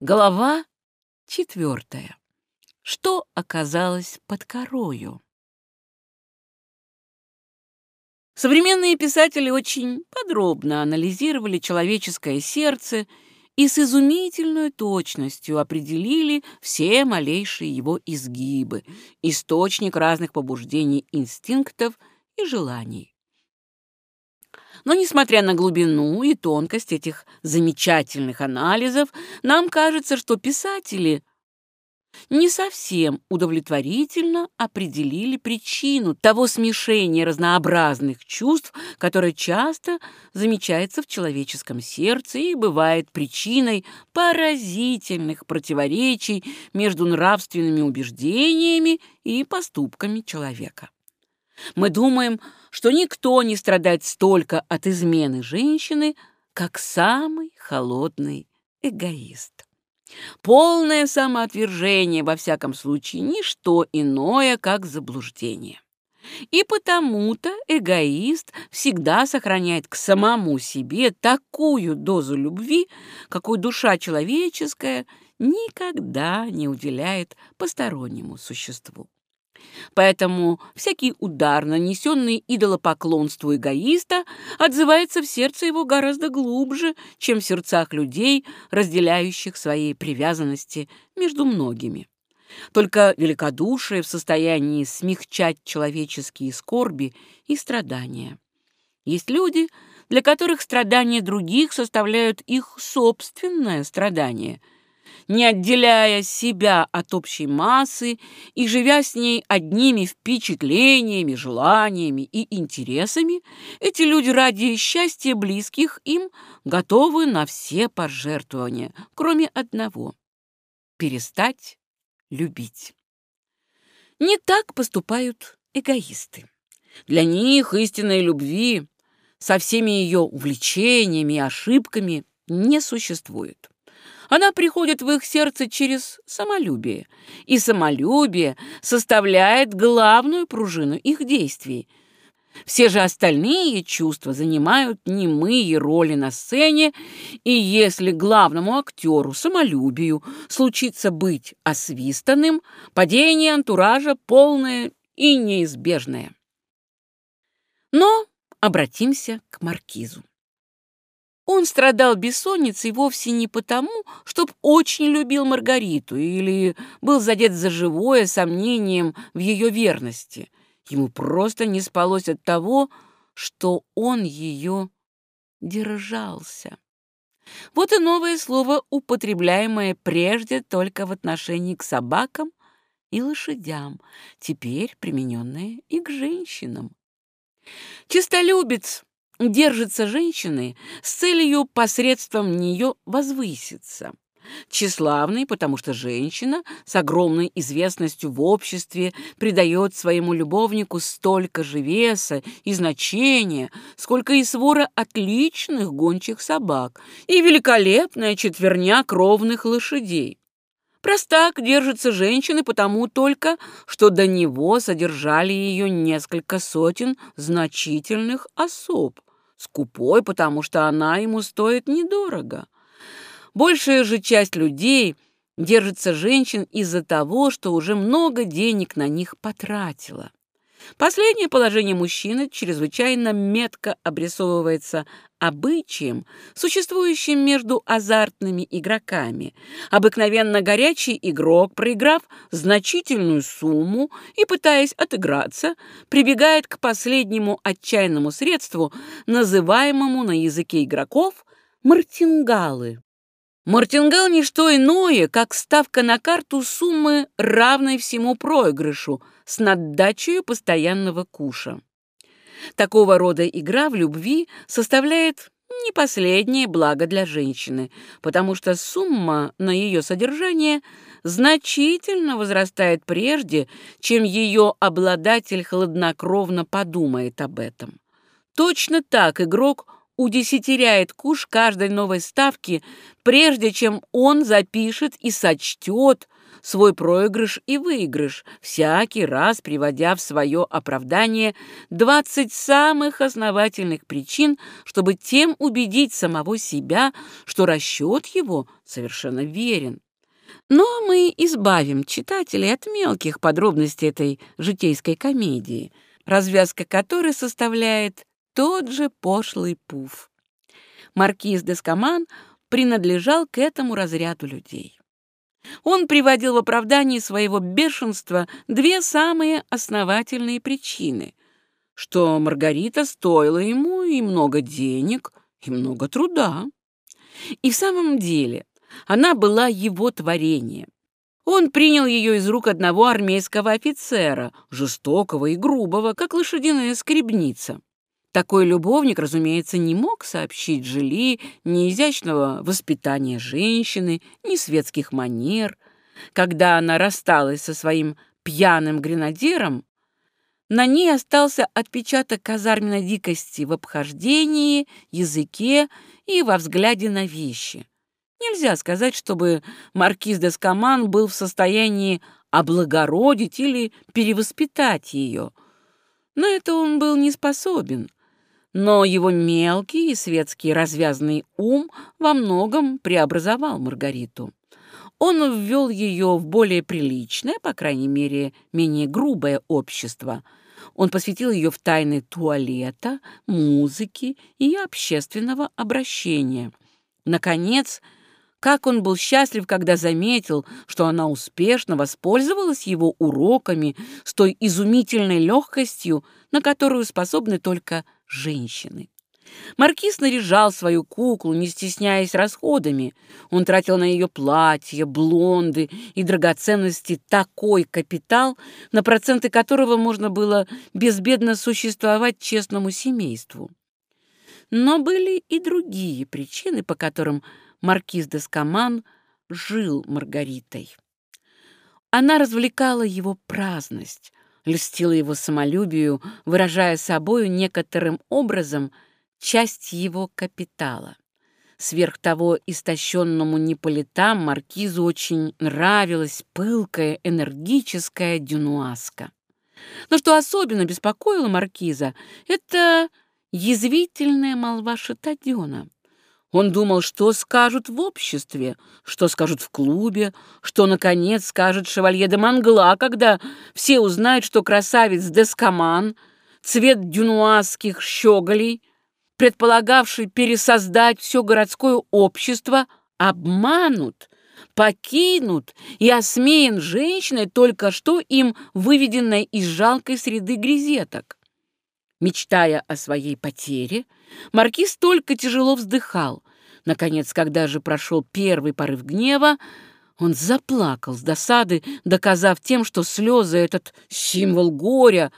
Глава четвертая. Что оказалось под корою? Современные писатели очень подробно анализировали человеческое сердце и с изумительной точностью определили все малейшие его изгибы, источник разных побуждений, инстинктов и желаний. Но, несмотря на глубину и тонкость этих замечательных анализов, нам кажется, что писатели не совсем удовлетворительно определили причину того смешения разнообразных чувств, которое часто замечается в человеческом сердце и бывает причиной поразительных противоречий между нравственными убеждениями и поступками человека. Мы думаем, что никто не страдает столько от измены женщины, как самый холодный эгоист. Полное самоотвержение, во всяком случае, ничто иное, как заблуждение. И потому-то эгоист всегда сохраняет к самому себе такую дозу любви, какую душа человеческая никогда не уделяет постороннему существу. Поэтому всякий удар, нанесенный идолопоклонству эгоиста, отзывается в сердце его гораздо глубже, чем в сердцах людей, разделяющих свои привязанности между многими. Только великодушие в состоянии смягчать человеческие скорби и страдания. Есть люди, для которых страдания других составляют их собственное страдание – не отделяя себя от общей массы и живя с ней одними впечатлениями, желаниями и интересами, эти люди ради счастья близких им готовы на все пожертвования, кроме одного — перестать любить. Не так поступают эгоисты. Для них истинной любви со всеми ее увлечениями и ошибками не существует. Она приходит в их сердце через самолюбие, и самолюбие составляет главную пружину их действий. Все же остальные чувства занимают немые роли на сцене, и если главному актеру, самолюбию, случится быть освистанным, падение антуража полное и неизбежное. Но обратимся к маркизу. Он страдал бессонницей вовсе не потому, чтоб очень любил Маргариту или был задет за живое сомнением в ее верности. Ему просто не спалось от того, что он ее держался. Вот и новое слово, употребляемое прежде только в отношении к собакам и лошадям, теперь примененное и к женщинам. Чистолюбец держится женщины с целью посредством нее возвыситься. Тщеславный, потому что женщина с огромной известностью в обществе придает своему любовнику столько же веса и значения, сколько и свора отличных гончих собак и великолепная четверня кровных лошадей. Простак держится женщины потому только, что до него содержали ее несколько сотен значительных особ, скупой, потому что она ему стоит недорого. Большая же часть людей держится женщин из-за того, что уже много денег на них потратила. Последнее положение мужчины чрезвычайно метко обрисовывается обычаем, существующим между азартными игроками. Обыкновенно горячий игрок, проиграв значительную сумму и пытаясь отыграться, прибегает к последнему отчаянному средству, называемому на языке игроков мартингалы. Мартингал – не что иное, как ставка на карту суммы, равной всему проигрышу, с наддачей постоянного куша. Такого рода игра в любви составляет не последнее благо для женщины, потому что сумма на ее содержание значительно возрастает прежде, чем ее обладатель хладнокровно подумает об этом. Точно так игрок – удесятеряет куш каждой новой ставки, прежде чем он запишет и сочтет, свой проигрыш и выигрыш, всякий раз приводя в свое оправдание двадцать самых основательных причин, чтобы тем убедить самого себя, что расчет его совершенно верен. Но мы избавим читателей от мелких подробностей этой житейской комедии, развязка которой составляет тот же пошлый пуф. Маркиз де Скаман принадлежал к этому разряду людей. Он приводил в оправдании своего бешенства две самые основательные причины, что Маргарита стоила ему и много денег, и много труда. И в самом деле она была его творением. Он принял ее из рук одного армейского офицера, жестокого и грубого, как лошадиная скребница. Такой любовник, разумеется, не мог сообщить Жили ни изящного воспитания женщины, ни светских манер. Когда она рассталась со своим пьяным гренадером, на ней остался отпечаток казарменной дикости в обхождении, языке и во взгляде на вещи. Нельзя сказать, чтобы маркиз де Скаман был в состоянии облагородить или перевоспитать ее. На это он был не способен. Но его мелкий и светский развязный ум во многом преобразовал Маргариту. Он ввел ее в более приличное, по крайней мере, менее грубое общество. Он посвятил ее в тайны туалета, музыки и общественного обращения. Наконец, как он был счастлив, когда заметил, что она успешно воспользовалась его уроками с той изумительной легкостью, на которую способны только женщины. Маркиз наряжал свою куклу, не стесняясь расходами. Он тратил на ее платье, блонды и драгоценности такой капитал, на проценты которого можно было безбедно существовать честному семейству. Но были и другие причины, по которым маркиз де Скаман жил Маргаритой. Она развлекала его праздность, льстила его самолюбию, выражая собою некоторым образом часть его капитала. Сверх того, истощенному неполитам маркизу очень нравилась пылкая, энергическая дюнуаска. Но что особенно беспокоило маркиза, это язвительная молва Шатадена. Он думал, что скажут в обществе, что скажут в клубе, что, наконец, скажет шевалье де Мангла, когда все узнают, что красавец Дескаман, цвет дюнуазских щеголей, предполагавший пересоздать все городское общество, обманут, покинут и осмеян женщиной, только что им выведенной из жалкой среды грезеток. Мечтая о своей потере, маркиз только тяжело вздыхал. Наконец, когда же прошел первый порыв гнева, он заплакал с досады, доказав тем, что слезы, этот символ горя,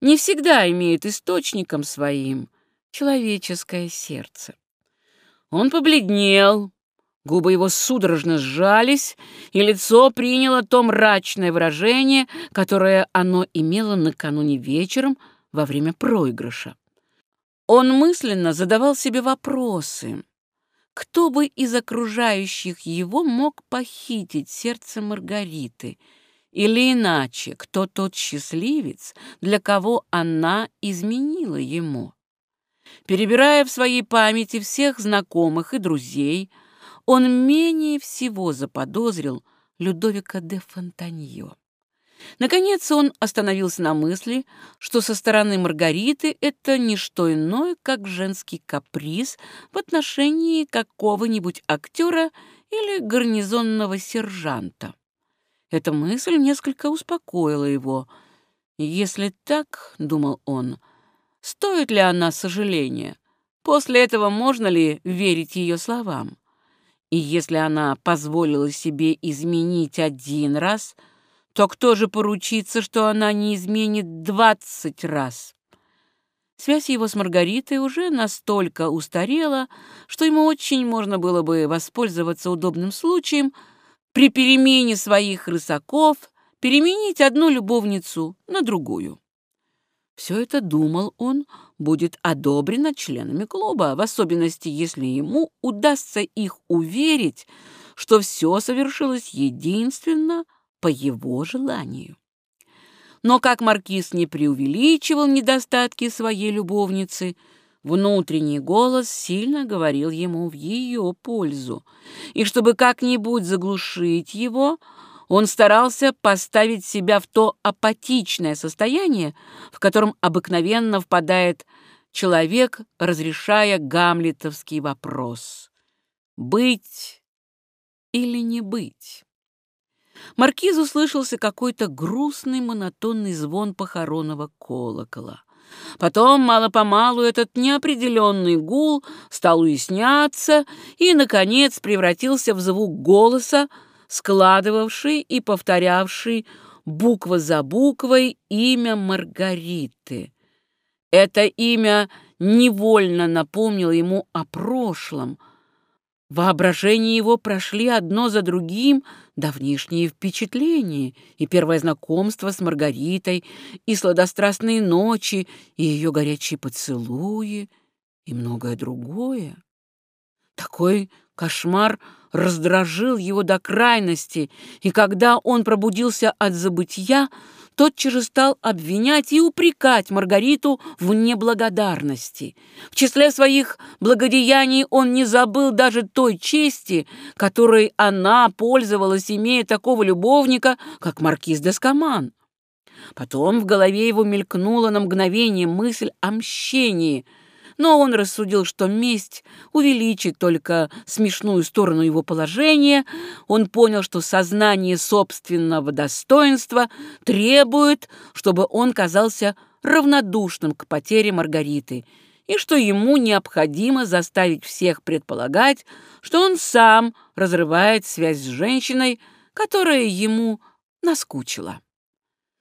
не всегда имеют источником своим человеческое сердце. Он побледнел, губы его судорожно сжались, и лицо приняло то мрачное выражение, которое оно имело накануне вечером во время проигрыша. Он мысленно задавал себе вопросы. Кто бы из окружающих его мог похитить сердце Маргариты? Или иначе, кто тот счастливец, для кого она изменила ему? Перебирая в своей памяти всех знакомых и друзей, он менее всего заподозрил Людовика де Фонтаньо. Наконец он остановился на мысли, что со стороны Маргариты это не что иное, как женский каприз в отношении какого-нибудь актера или гарнизонного сержанта. Эта мысль несколько успокоила его. «Если так, — думал он, — стоит ли она сожаления? После этого можно ли верить ее словам? И если она позволила себе изменить один раз — то кто же поручится, что она не изменит двадцать раз? Связь его с Маргаритой уже настолько устарела, что ему очень можно было бы воспользоваться удобным случаем при перемене своих рысаков переменить одну любовницу на другую. Все это, думал он, будет одобрено членами клуба, в особенности, если ему удастся их уверить, что все совершилось единственно по его желанию. Но как маркиз не преувеличивал недостатки своей любовницы, внутренний голос сильно говорил ему в ее пользу, и чтобы как-нибудь заглушить его, он старался поставить себя в то апатичное состояние, в котором обыкновенно впадает человек, разрешая гамлетовский вопрос «Быть или не быть?» Маркизу слышался какой-то грустный монотонный звон похоронного колокола. Потом мало-помалу этот неопределенный гул стал уясняться и, наконец, превратился в звук голоса, складывавший и повторявший буква за буквой имя Маргариты. Это имя невольно напомнило ему о прошлом, Воображение его прошли одно за другим давнишние впечатления, и первое знакомство с Маргаритой, и сладострастные ночи, и ее горячие поцелуи, и многое другое. Такой кошмар раздражил его до крайности, и когда он пробудился от забытья, тотчас же стал обвинять и упрекать Маргариту в неблагодарности. В числе своих благодеяний он не забыл даже той чести, которой она пользовалась, имея такого любовника, как маркиз де Скаман. Потом в голове его мелькнула на мгновение мысль о мщении — но он рассудил, что месть увеличит только смешную сторону его положения. Он понял, что сознание собственного достоинства требует, чтобы он казался равнодушным к потере Маргариты, и что ему необходимо заставить всех предполагать, что он сам разрывает связь с женщиной, которая ему наскучила.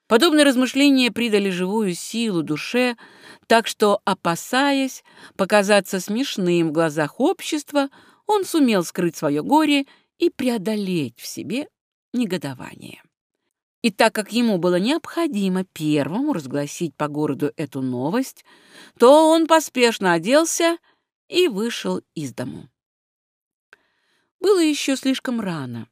Подобные размышления придали живую силу душе, так что, опасаясь показаться смешным в глазах общества, он сумел скрыть свое горе и преодолеть в себе негодование. И так как ему было необходимо первому разгласить по городу эту новость, то он поспешно оделся и вышел из дому. Было еще слишком рано,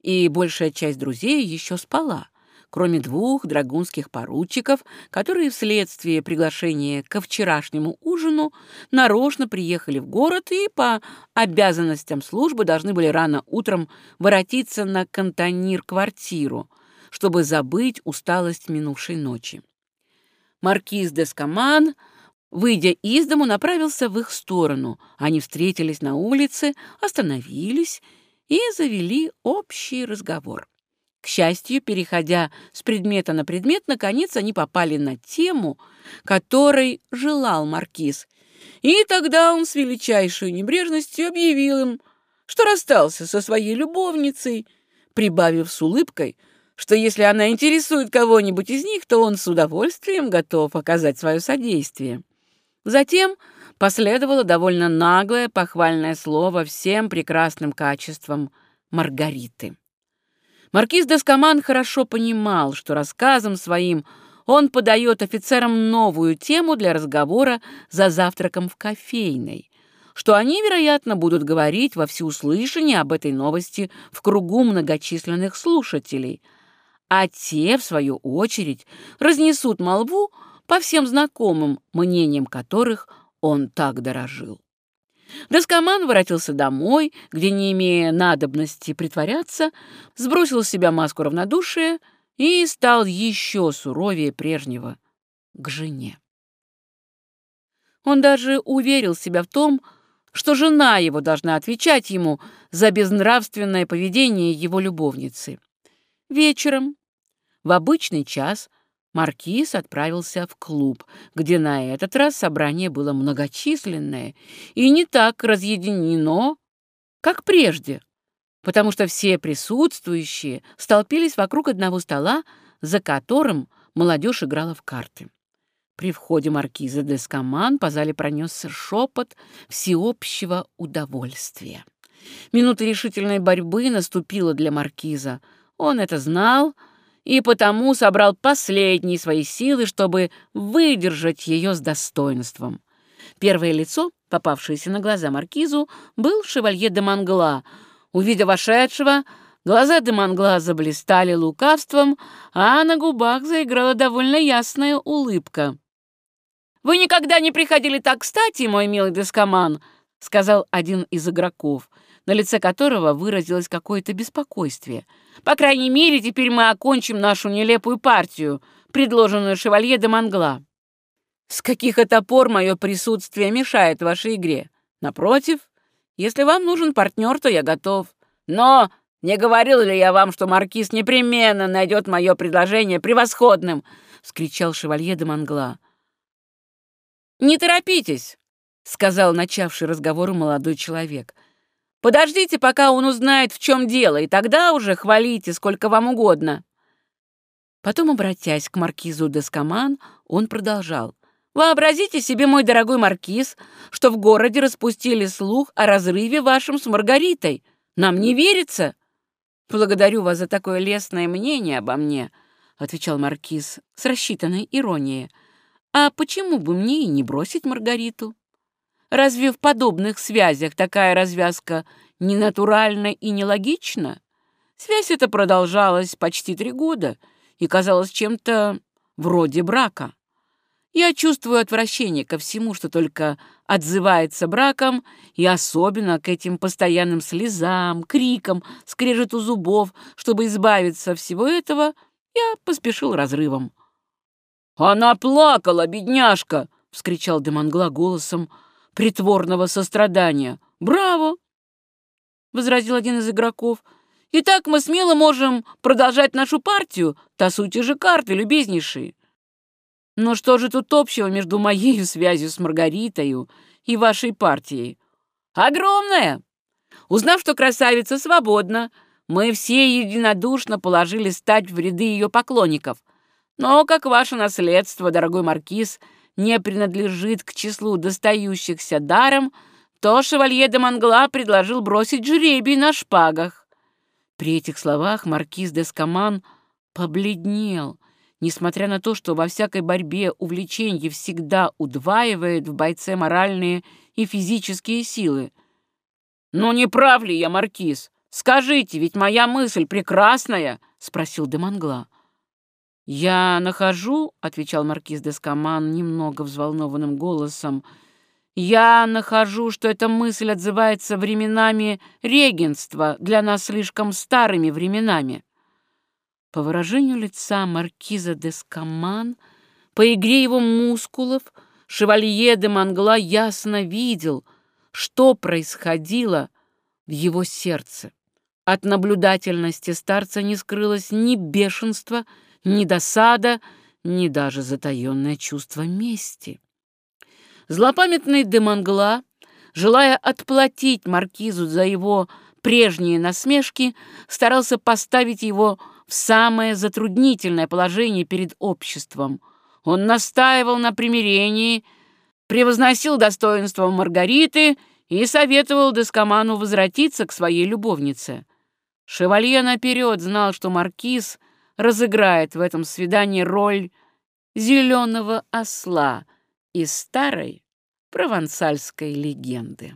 и большая часть друзей еще спала, кроме двух драгунских поручиков, которые вследствие приглашения ко вчерашнему ужину нарочно приехали в город и по обязанностям службы должны были рано утром воротиться на кантонир-квартиру, чтобы забыть усталость минувшей ночи. Маркиз де Скаман, выйдя из дому, направился в их сторону. Они встретились на улице, остановились и завели общий разговор. К счастью, переходя с предмета на предмет, наконец они попали на тему, которой желал маркиз. И тогда он с величайшей небрежностью объявил им, что расстался со своей любовницей, прибавив с улыбкой, что если она интересует кого-нибудь из них, то он с удовольствием готов оказать свое содействие. Затем последовало довольно наглое похвальное слово всем прекрасным качествам Маргариты. Маркиз Дескоман хорошо понимал, что рассказом своим он подает офицерам новую тему для разговора за завтраком в кофейной, что они, вероятно, будут говорить во всеуслышание об этой новости в кругу многочисленных слушателей, а те, в свою очередь, разнесут молву по всем знакомым, мнением которых он так дорожил. Доскоман воротился домой, где, не имея надобности притворяться, сбросил с себя маску равнодушия и стал еще суровее прежнего к жене. Он даже уверил себя в том, что жена его должна отвечать ему за безнравственное поведение его любовницы. Вечером, в обычный час, Маркиз отправился в клуб, где на этот раз собрание было многочисленное и не так разъединено, как прежде, потому что все присутствующие столпились вокруг одного стола, за которым молодежь играла в карты. При входе маркиза де Скаман по зале пронесся шепот всеобщего удовольствия. Минута решительной борьбы наступила для маркиза. Он это знал, и потому собрал последние свои силы, чтобы выдержать ее с достоинством. Первое лицо, попавшееся на глаза маркизу, был шевалье де Мангла. Увидя вошедшего, Глаза Демангла заблистали лукавством, а на губах заиграла довольно ясная улыбка. «Вы никогда не приходили так кстати, мой милый Дескоман», — сказал один из игроков, на лице которого выразилось какое-то беспокойствие. «По крайней мере, теперь мы окончим нашу нелепую партию, предложенную шевалье де Мангла. С каких это пор мое присутствие мешает вашей игре? Напротив, если вам нужен партнер, то я готов. Но не говорил ли я вам, что маркиз непременно найдет мое предложение превосходным?» — вскричал шевалье де Мангла. «Не торопитесь», — сказал начавший разговор молодой человек. «Подождите, пока он узнает, в чем дело, и тогда уже хвалите сколько вам угодно». Потом, обратясь к маркизу Дескоман, он продолжал. «Вообразите себе, мой дорогой маркиз, что в городе распустили слух о разрыве вашем с Маргаритой. Нам не верится». «Благодарю вас за такое лестное мнение обо мне», — отвечал маркиз с рассчитанной иронией. А почему бы мне и не бросить Маргариту? Разве в подобных связях такая развязка не натуральна и нелогична? Связь эта продолжалась почти три года и казалась чем-то вроде брака. Я чувствую отвращение ко всему, что только отзывается браком, и особенно к этим постоянным слезам, крикам, скрежету зубов. Чтобы избавиться от всего этого, я поспешил разрывом. «Она плакала, бедняжка!» — вскричал Демангла голосом притворного сострадания. «Браво!» — возразил один из игроков. «Итак, мы смело можем продолжать нашу партию. Тасуйте же карты, любезнейшие!» «Но что же тут общего между моей связью с Маргаритою и вашей партией?» «Огромное! Узнав, что красавица свободна, мы все единодушно положили стать в ряды ее поклонников — но, как ваше наследство, дорогой маркиз, не принадлежит к числу достающихся даром, то шевалье де Мангла предложил бросить жребий на шпагах. При этих словах маркиз де Скаман побледнел, несмотря на то, что во всякой борьбе увлечение всегда удваивает в бойце моральные и физические силы. «Ну не прав ли я, маркиз? Скажите, ведь моя мысль прекрасная!» — спросил де Мангла. «Я нахожу», — отвечал маркиз де Скаман немного взволнованным голосом, «я нахожу, что эта мысль отзывается временами регенства, для нас слишком старыми временами». По выражению лица маркиза де Скаман, по игре его мускулов, шевалье де Мангла ясно видел, что происходило в его сердце. От наблюдательности старца не скрылось ни бешенства, ни досада, ни даже затаённое чувство мести. Злопамятный Демангла, желая отплатить маркизу за его прежние насмешки, старался поставить его в самое затруднительное положение перед обществом. Он настаивал на примирении, превозносил достоинство Маргариты и советовал Дескоману возвратиться к своей любовнице. Шевалье наперед знал, что маркиз разыграет в этом свидании роль зеленого осла из старой провансальской легенды.